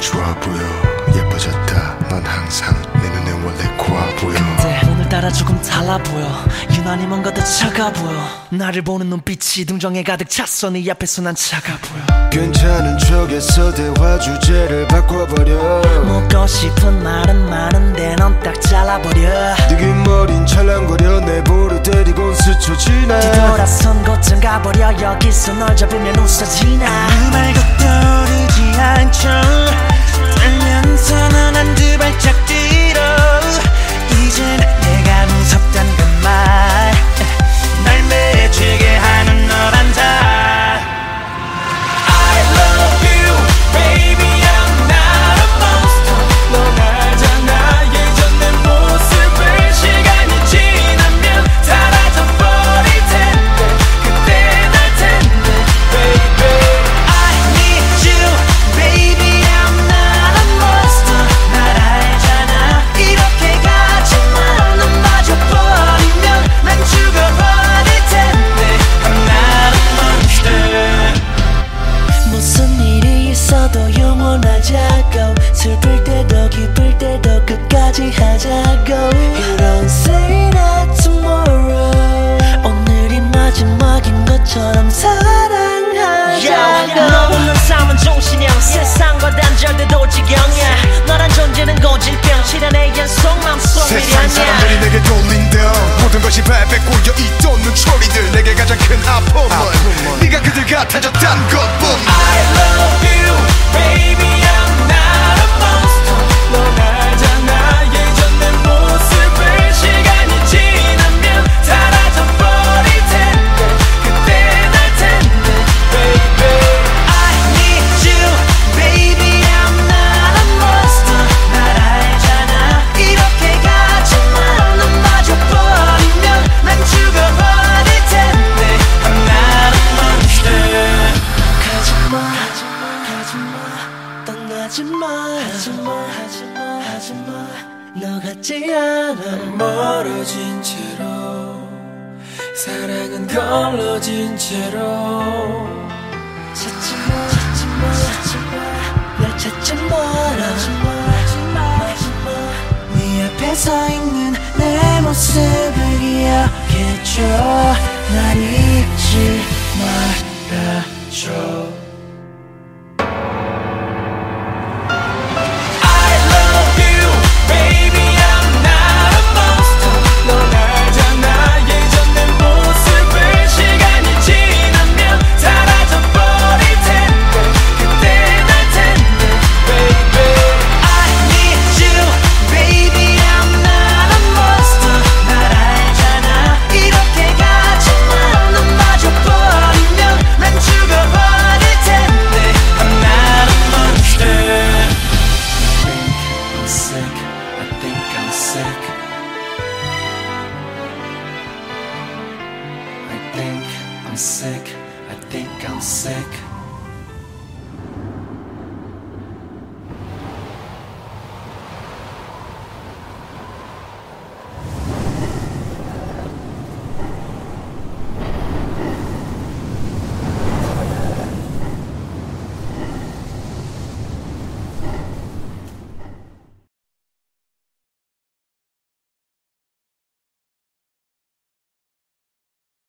좋아 보여. 예뻐졌다. 넌 항상 내 눈에 원래 고와 보여. 근데 오늘따라 조금 달라 보여. 유난히 뭔가 더 차가 보여. 나를 보는 눈빛이 등정에 가득 찼어. 네 앞에서 난 차가 보여. 괜찮은 척에서 대화 주제를 바꿔버려. 묻고 싶은 말은 많은데 넌 딱 잘라버려. 느낌 어린 찰랑거려. 내 볼을 때리곤 스쳐 지나. 뒤돌아선 곳쯤 가버려. 여기서 널 잡으면 웃어지나. 아무 말도 떠오르지 않죠 것처럼 사랑하자고. 너 없는 삶은 종신형 세상과 단절돼도 지경이야 너란 존재는 고질병. 실현의 연속 맘속 세상 사람들이 미련이야 내게 돌린다. 모든 것이 발에 꼬여 있던 눈초리들. 내게 가장 큰 아픔 하지마 하지마 하지마. 너 같지 않아. 멀어진 채로 사랑은 걸러진 채로. 찾지마 찾지마 찾지마 날 찾지 마라 네 앞에 서 있는 내 모습을 기억해줘. 날 sick I think I'm sick. I think I'm sick